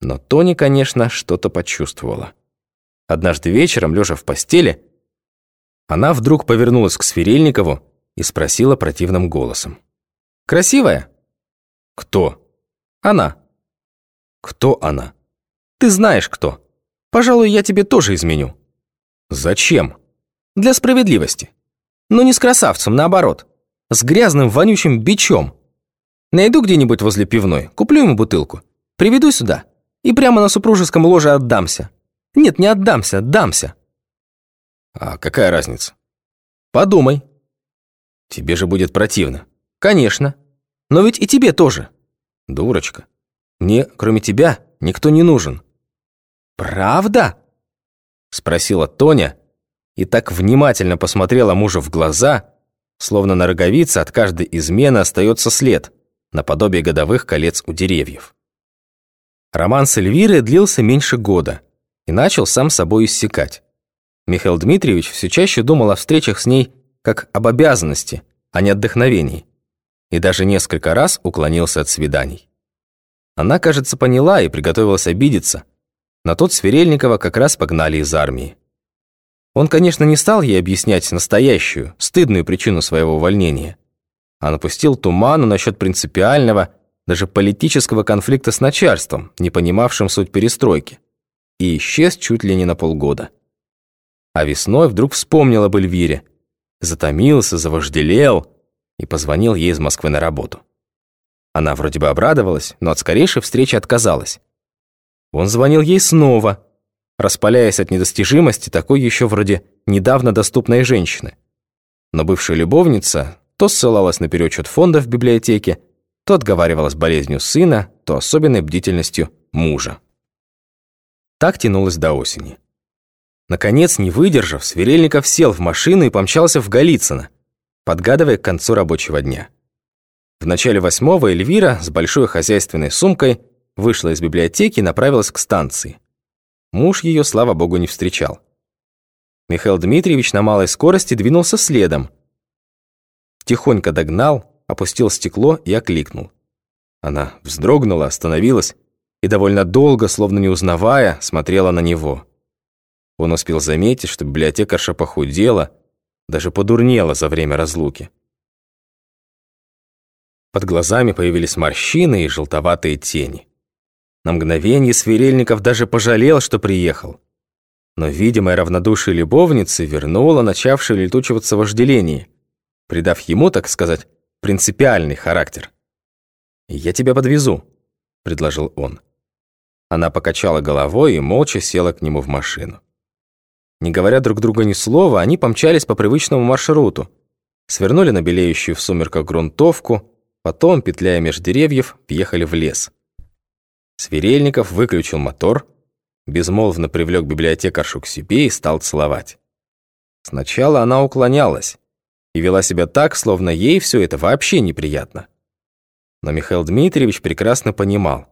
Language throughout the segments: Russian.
Но Тони, конечно, что-то почувствовала. Однажды вечером, лежа в постели, она вдруг повернулась к Сверельникову и спросила противным голосом. «Красивая?» «Кто?» «Она». «Кто она?» «Ты знаешь, кто. Пожалуй, я тебе тоже изменю». «Зачем?» «Для справедливости. Но не с красавцем, наоборот. С грязным, вонючим бичом. Найду где-нибудь возле пивной, куплю ему бутылку, приведу сюда и прямо на супружеском ложе отдамся. Нет, не отдамся, дамся». «А какая разница?» «Подумай». «Тебе же будет противно». «Конечно. Но ведь и тебе тоже». «Дурочка. Мне, кроме тебя, никто не нужен». «Правда?» Спросила Тоня и так внимательно посмотрела мужа в глаза, словно на роговице от каждой измены остается след, наподобие годовых колец у деревьев. Роман с Эльвирой длился меньше года и начал сам собой иссякать. Михаил Дмитриевич все чаще думал о встречах с ней как об обязанности, а не отдохновении, и даже несколько раз уклонился от свиданий. Она, кажется, поняла и приготовилась обидеться. На тот Сверельникова как раз погнали из армии. Он, конечно, не стал ей объяснять настоящую, стыдную причину своего увольнения, а напустил туману насчет принципиального, даже политического конфликта с начальством, не понимавшим суть перестройки, и исчез чуть ли не на полгода. А весной вдруг вспомнил об Эльвире, затомился, завожделел и позвонил ей из Москвы на работу. Она вроде бы обрадовалась, но от скорейшей встречи отказалась. Он звонил ей снова, распаляясь от недостижимости такой еще вроде недавно доступной женщины. Но бывшая любовница то ссылалась на перечет фонда в библиотеке, то отговаривалась болезнью сына, то особенной бдительностью мужа. Так тянулось до осени. Наконец, не выдержав, Сверельников сел в машину и помчался в Голицыно, подгадывая к концу рабочего дня. В начале восьмого Эльвира с большой хозяйственной сумкой вышла из библиотеки и направилась к станции. Муж ее, слава богу, не встречал. Михаил Дмитриевич на малой скорости двинулся следом. Тихонько догнал, опустил стекло и окликнул. Она вздрогнула, остановилась и довольно долго, словно не узнавая, смотрела на него. Он успел заметить, что библиотекарша похудела, даже подурнела за время разлуки. Под глазами появились морщины и желтоватые тени. На мгновение Сверельников даже пожалел, что приехал. Но видимое равнодушие любовницы вернуло начавшее летучиваться вожделение, придав ему, так сказать, принципиальный характер. «Я тебя подвезу», — предложил он. Она покачала головой и молча села к нему в машину. Не говоря друг другу ни слова, они помчались по привычному маршруту, свернули на белеющую в сумерках грунтовку, потом, петляя меж деревьев, въехали в лес. Сверельников выключил мотор, безмолвно привлек библиотекаршу к себе и стал целовать. Сначала она уклонялась и вела себя так, словно ей все это вообще неприятно. Но Михаил Дмитриевич прекрасно понимал,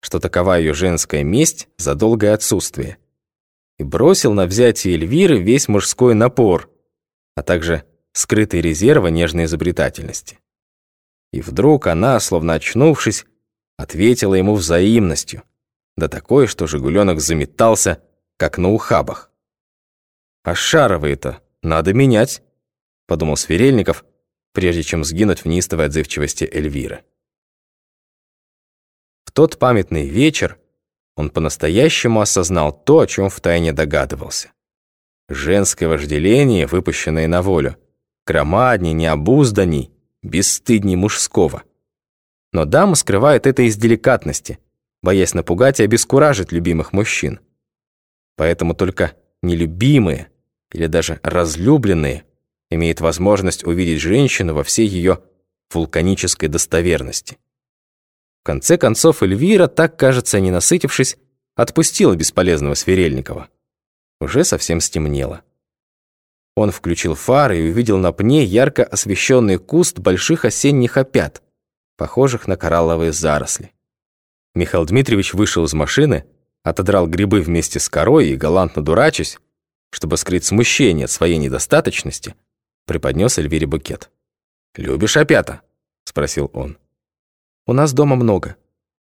что такова ее женская месть за долгое отсутствие – и бросил на взятие Эльвиры весь мужской напор, а также скрытые резервы нежной изобретательности. И вдруг она, словно очнувшись, ответила ему взаимностью, да такое, что Жигуленок заметался, как на ухабах. «А шаровые-то надо менять», — подумал Сверельников, прежде чем сгинуть в неистовой отзывчивости Эльвиры. В тот памятный вечер он по-настоящему осознал то, о чем втайне догадывался. Женское вожделение, выпущенное на волю, громадней, необузданней, бесстыдней мужского. Но дама скрывает это из деликатности, боясь напугать и обескуражить любимых мужчин. Поэтому только нелюбимые или даже разлюбленные имеют возможность увидеть женщину во всей ее вулканической достоверности. В конце концов, Эльвира, так кажется, не насытившись, отпустила бесполезного Сверельникова. Уже совсем стемнело. Он включил фары и увидел на пне ярко освещенный куст больших осенних опят, похожих на коралловые заросли. Михаил Дмитриевич вышел из машины, отодрал грибы вместе с корой и, галантно дурачась, чтобы скрыть смущение от своей недостаточности, преподнес Эльвире букет. «Любишь опята?» – спросил он. У нас дома много.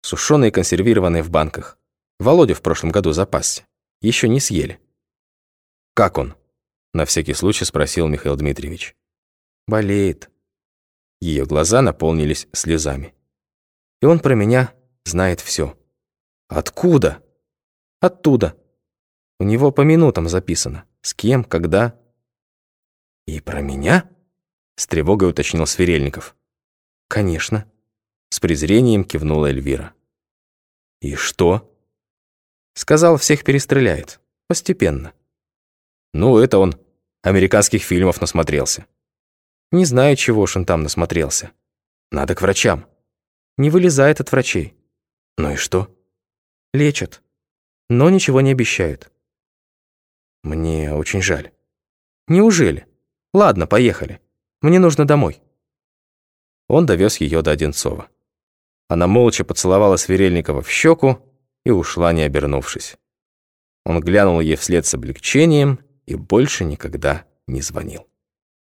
Сушеные и консервированные в банках. Володя в прошлом году запасся. Еще не съели». «Как он?» — на всякий случай спросил Михаил Дмитриевич. «Болеет». Ее глаза наполнились слезами. «И он про меня знает все. «Откуда?» «Оттуда. У него по минутам записано. С кем, когда». «И про меня?» — с тревогой уточнил Сверельников. «Конечно». С презрением кивнула Эльвира. «И что?» Сказал, всех перестреляет. Постепенно. Ну, это он американских фильмов насмотрелся. Не знаю, чего уж он там насмотрелся. Надо к врачам. Не вылезает от врачей. Ну и что? Лечат. Но ничего не обещают. Мне очень жаль. Неужели? Ладно, поехали. Мне нужно домой. Он довез ее до Одинцова. Она молча поцеловала Сверельникова в щеку и ушла, не обернувшись. Он глянул ей вслед с облегчением и больше никогда не звонил.